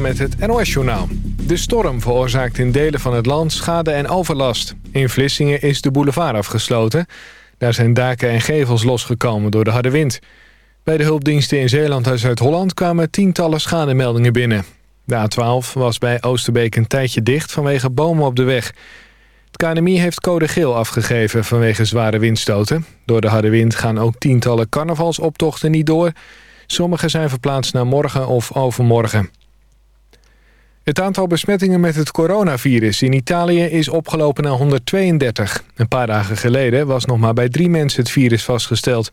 Met het NOS-journaal. De storm veroorzaakt in delen van het land schade en overlast. In Vlissingen is de boulevard afgesloten. Daar zijn daken en gevels losgekomen door de harde wind. Bij de hulpdiensten in Zeeland en Zuid-Holland kwamen tientallen schademeldingen binnen. De A12 was bij Oosterbeek een tijdje dicht vanwege bomen op de weg. Het KNMI heeft code geel afgegeven vanwege zware windstoten. Door de harde wind gaan ook tientallen carnavalsoptochten niet door... Sommige zijn verplaatst naar morgen of overmorgen. Het aantal besmettingen met het coronavirus in Italië is opgelopen naar 132. Een paar dagen geleden was nog maar bij drie mensen het virus vastgesteld.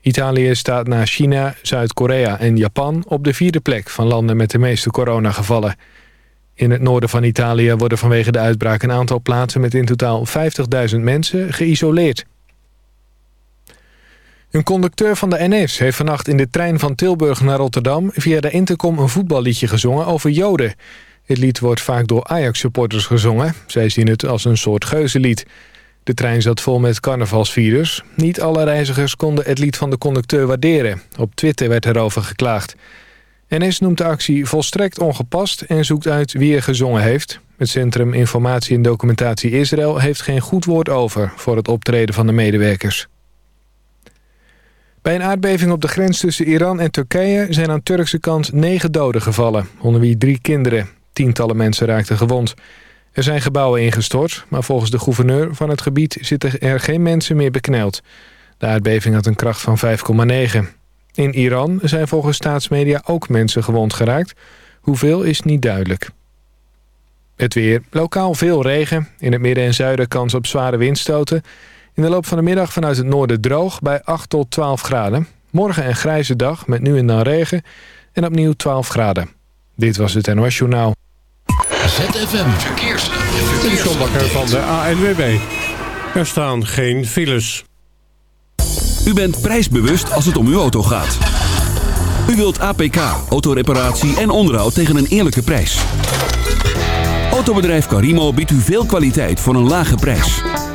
Italië staat na China, Zuid-Korea en Japan op de vierde plek van landen met de meeste coronagevallen. In het noorden van Italië worden vanwege de uitbraak een aantal plaatsen met in totaal 50.000 mensen geïsoleerd. Een conducteur van de NS heeft vannacht in de trein van Tilburg naar Rotterdam... via de intercom een voetballiedje gezongen over Joden. Het lied wordt vaak door Ajax-supporters gezongen. Zij zien het als een soort geuzenlied. De trein zat vol met carnavalsvirus. Niet alle reizigers konden het lied van de conducteur waarderen. Op Twitter werd erover geklaagd. NS noemt de actie volstrekt ongepast en zoekt uit wie er gezongen heeft. Het Centrum Informatie en Documentatie Israël heeft geen goed woord over... voor het optreden van de medewerkers. Bij een aardbeving op de grens tussen Iran en Turkije... zijn aan Turkse kant negen doden gevallen, onder wie drie kinderen. Tientallen mensen raakten gewond. Er zijn gebouwen ingestort, maar volgens de gouverneur van het gebied... zitten er geen mensen meer bekneld. De aardbeving had een kracht van 5,9. In Iran zijn volgens staatsmedia ook mensen gewond geraakt. Hoeveel is niet duidelijk. Het weer. Lokaal veel regen. In het midden en zuiden kans op zware windstoten... In de loop van de middag vanuit het noorden droog bij 8 tot 12 graden. Morgen een grijze dag met nu en dan regen en opnieuw 12 graden. Dit was het NOS Journaal. ZFM Verkeers. Verkeers. van de ANWB. Er staan geen files. U bent prijsbewust als het om uw auto gaat. U wilt APK, autoreparatie en onderhoud tegen een eerlijke prijs. Autobedrijf Carimo biedt u veel kwaliteit voor een lage prijs.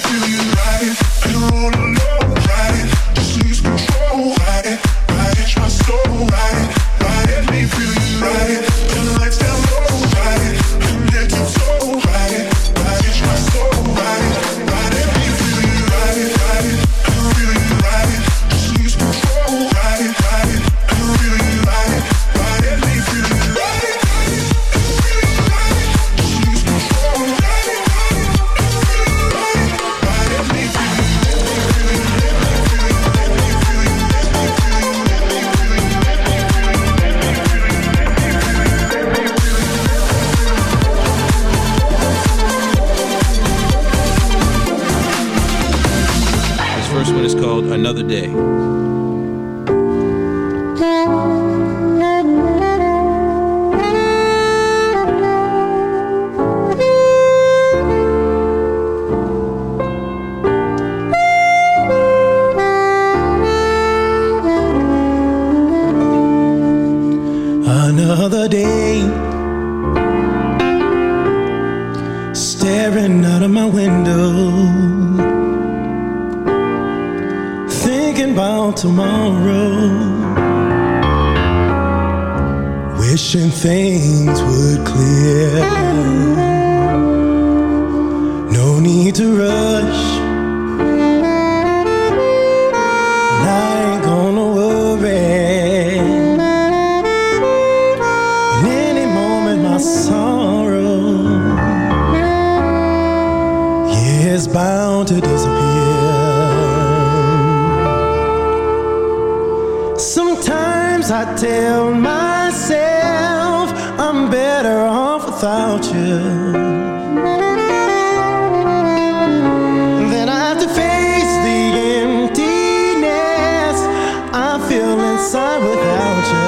feel you right. I don't wanna know. without you. Without you.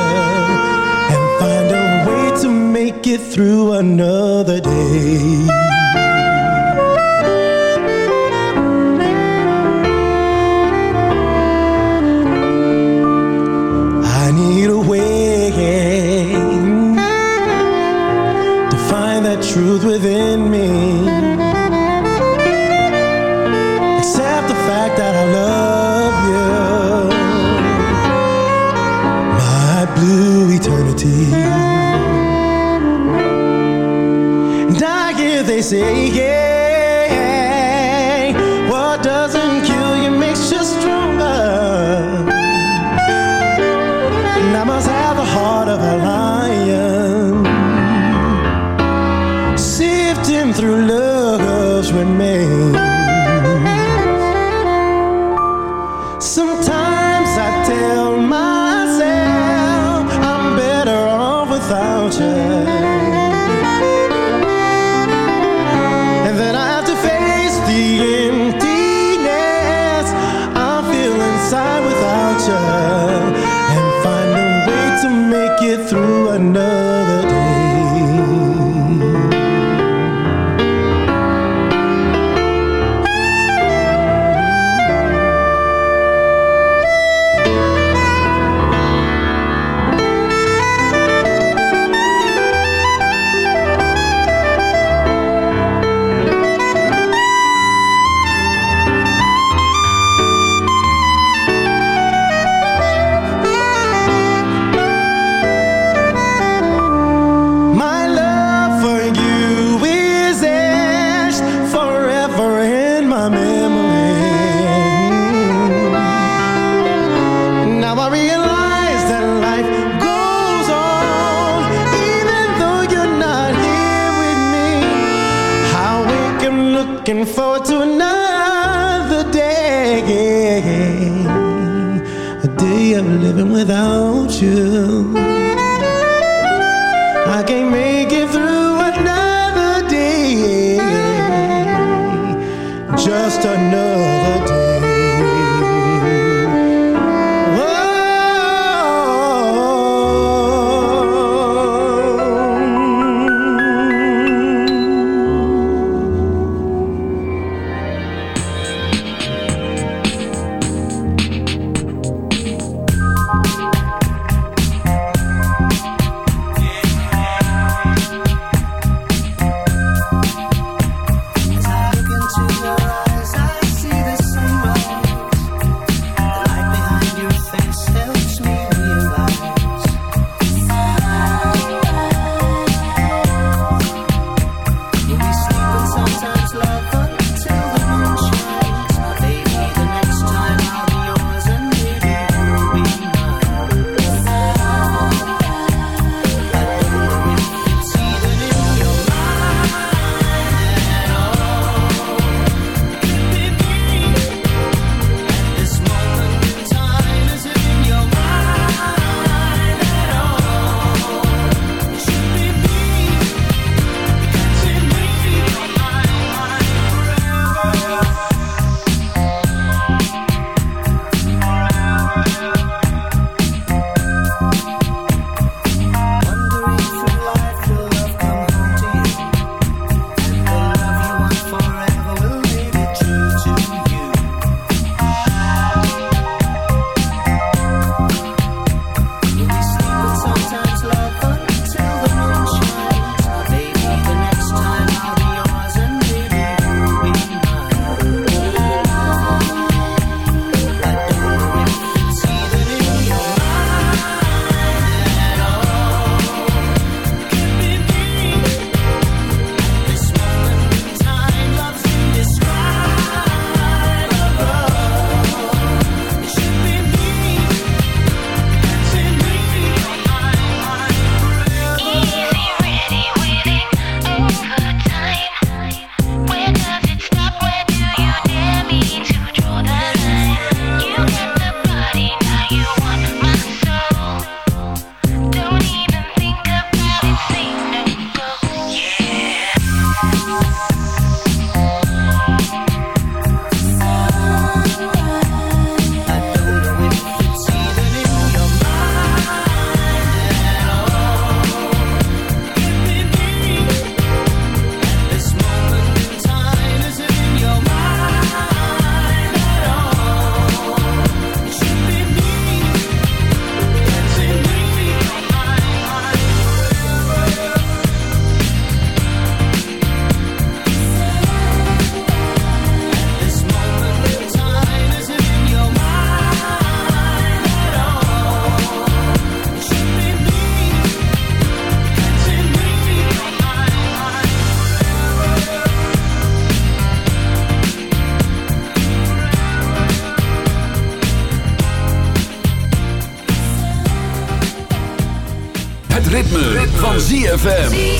And find a way to make it through another day. ZFM.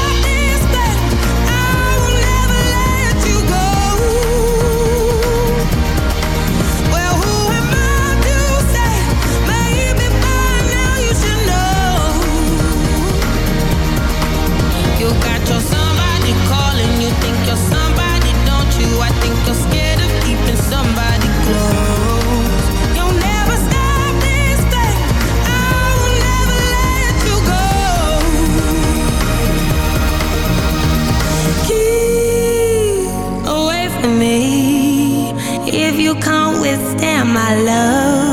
my love.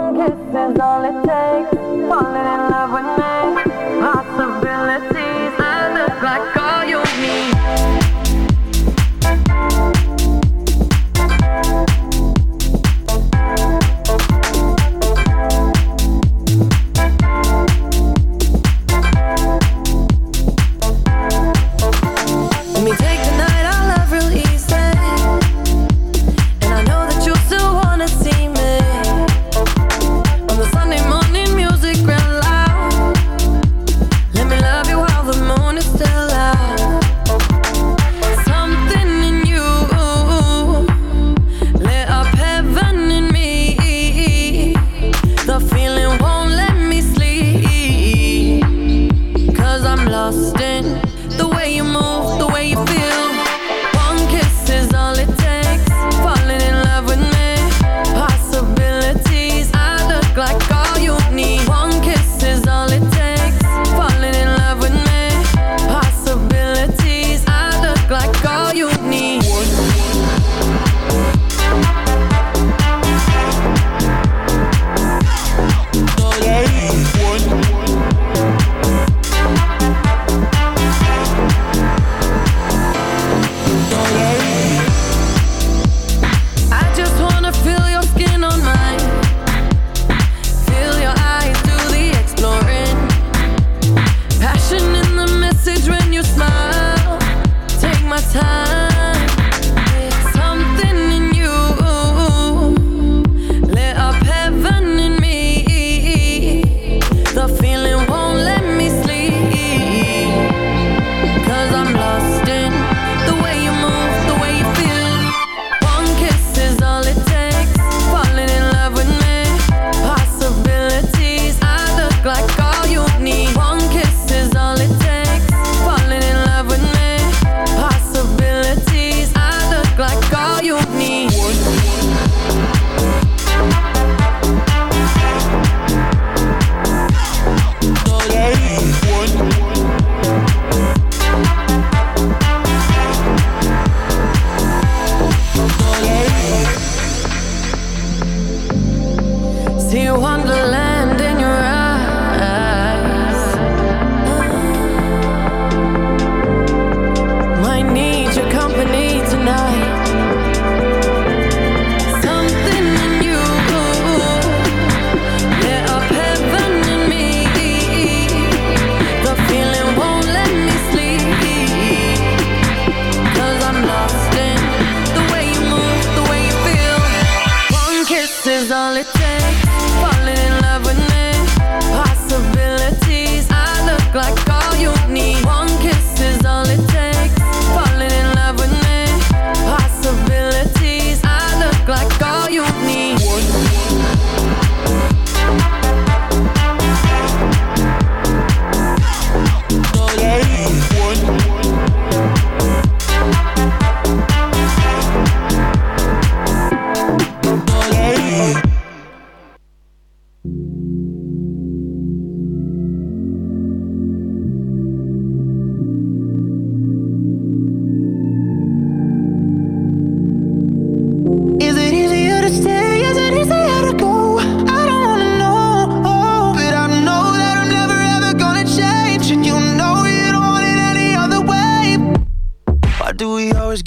One kiss is all it takes. Falling in love with me. Possibility.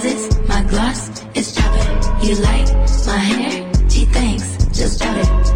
deposits. My gloss is dropping. You like my hair? She thinks, Just drop it.